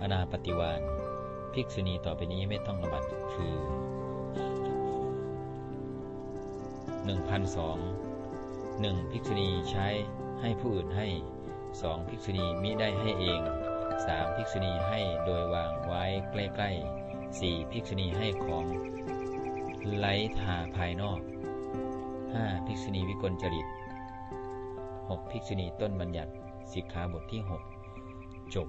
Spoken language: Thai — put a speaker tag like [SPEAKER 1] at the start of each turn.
[SPEAKER 1] อนาปฏิวานภิกษุณีต่อไปนี้ไม่ต้องระบัดคือ 1,002 1. ภิกษุณีใช้ให้ผู้อื่นให้ 2. ภิกษุณีมิได้ให้เอง 3. ภิกษุณีให้โดยวางไว้ใกล้ๆ 4. ภิกษุณีให้ของไล้ทาภายนอก 5. ภิกษุณีวิกลจริต 6. ภิกษุณีต้นบัญญัติสิกขาบทที่ 6 จบ